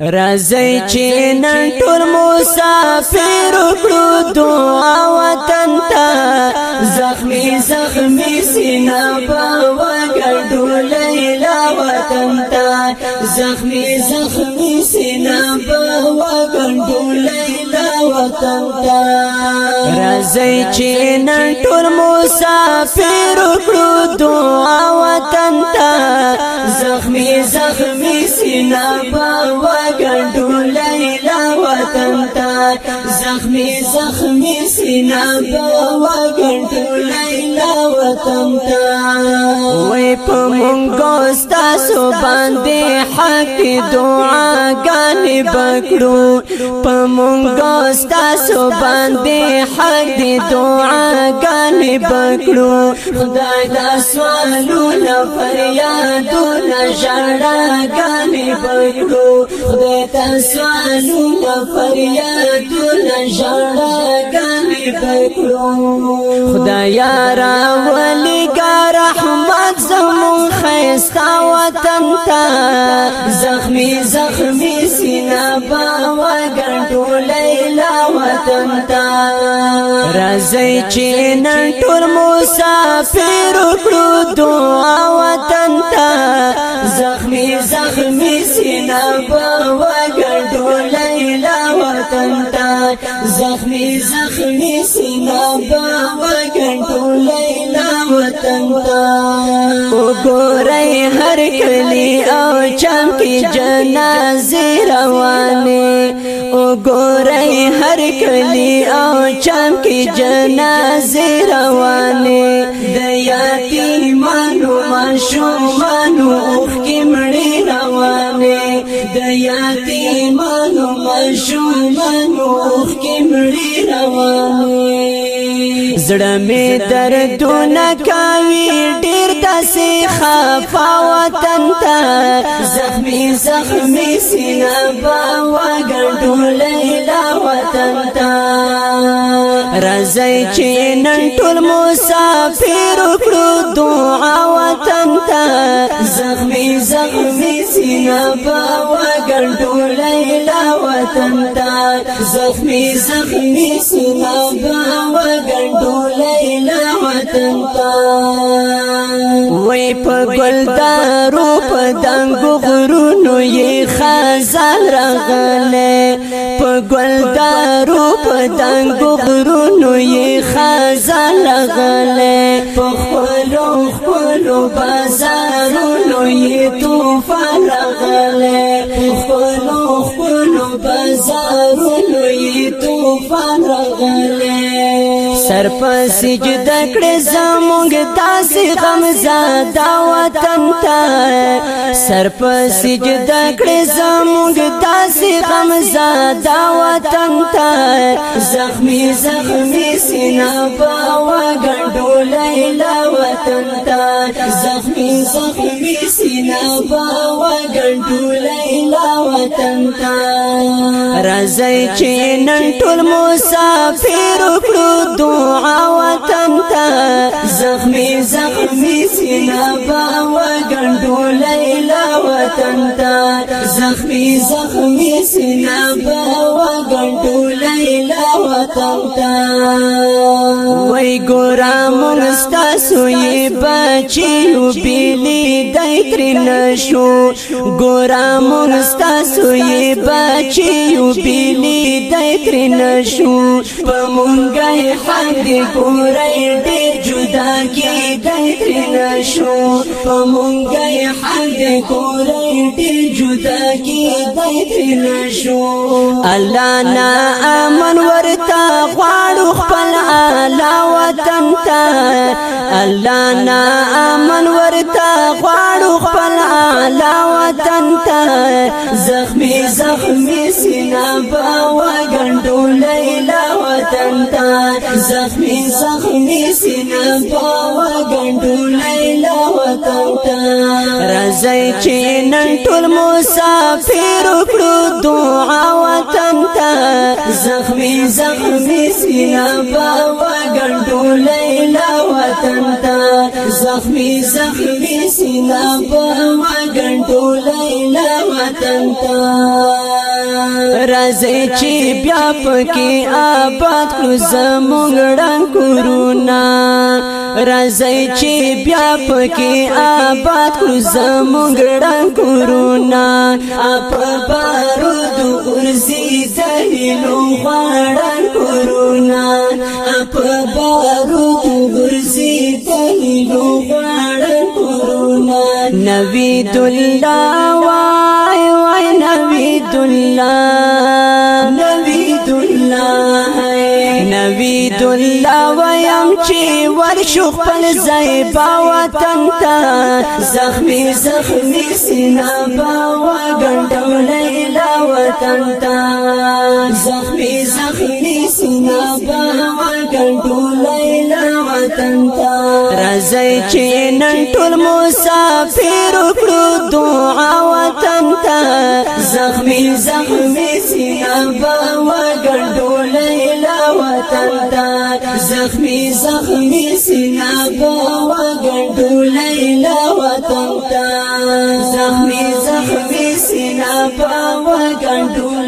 رازی چې نن ټول مسافر کړو دعا وطن ته زخمی زخمی سینا په وګړو لیلا وطن ته زخمی زخمی سینا په وګړو لیلا وطن ته رازی چې ټول مسافر کړو دعا وطن ته زخمی زخمی سینا په می سینا بوا کنټول لیلا وطن تا وای په مونږه ستاسو باندې حق دعا غانې بکړو په مونږه ستاسو باندې حق دعا غانې بکړو خدای دا سوالو نه فریادو نه ژړا غانې بکړو خدای تاسو نو فریادو نه ژړا خدایا را ولی گا رحمت زمون خیستا وطن تا زخمی زخمی سینا با وگردو لیلا وطن تا رازی چینن ټول مسافر کړو دعا وطن تا زخمی زخمی سینا سینا با کنټول لیلا وطن تا وګورئ هر کلی او چم کې جنازې روانه وګورئ هر کلی او چم کې جنازې روانه د یتیمانو ماشومانو اوخ کې مړې د یتیمانو مشومانو کې مړی رواني زړه مې دردونه کوي ډېر داسې خفا وطن ته زخمي زخمي سینه با وګړو لیلا وطن ته راځي چې نن ټول مسافر کړو دعا وطن ته زخمي زخمي سینا په وګړو لیلا وطن ته زخمي زخمي سینا په وګړو لیلا وطن ته وې په ګلدارو په دنګو غرونو یې خزان راغله په ګلدار تیارو په دنګو غرونو یې خزان غلې په خپلو خپلو بازارونو یې طوفان غلې په خپلو خپلو بازارونو یې طوفان غلې پس جدا کړې زموږ داسې غم زادا وطن ته سر پس جدا کړې زموږ داسې غم زادا وطن ته زخمی زخمی سینا په وګړو لیلا وطن ته زخمی زخمی سینا په وګړو لیلا وطن ته راځي چې نن ټول مسافر کړو دوه زخمي زخمي سینا با گندو لیلا وطن تا زخمي زخمي سینا با گندو لیلا وطن تا وای ګور مونږ ستاسو یې بچیو بیلی دای تر نشو ګور مونږ ستاسو یې بچیو بیلی دای تر نشو په مونږه حد ګورې ډېر جدا کې دای تر نشو په مونږه حد ګورې ډېر جدا کې دای تر نشو الله نا امن ورته تا غواړو خپل اعلی وطن تا الله نا امن ورته غواړو خپل اعلی وطن تا زخمی زخمی سینا با وګندو لیلا وطن تا زخمی زخمی سینا با وګندو لیلا وطن تا راځي چې نن ټول مسافر کړو دعا نبا وګندو لیلا وطن تا زخمی زخمی سینا په وګندو لیلا وطن تا راځي چې بیا پکې آباد کړو زمونږ ډنګ کورونا راځي چې بیا پکې آباد کړو زمونږ ډنګ کورونا اپ بارود ورزي زهلو غړن کورونا اپ بارود ورزي زهلو غړن کورونا نبي الله وای وای نبي الله نوید الله ویم چې ورشو خپل با وطن تا زخمی زخمی سینا با و وګڼډول لیلا وطن تا زخمی زخمی سینا با و وګڼډول لیلا وطن تا راځي چی نن ټول مسافر کړو دعا زخمی زخمی سینا بوا گردولی لوطن تا زخمی زخمی سینا بوا گردولی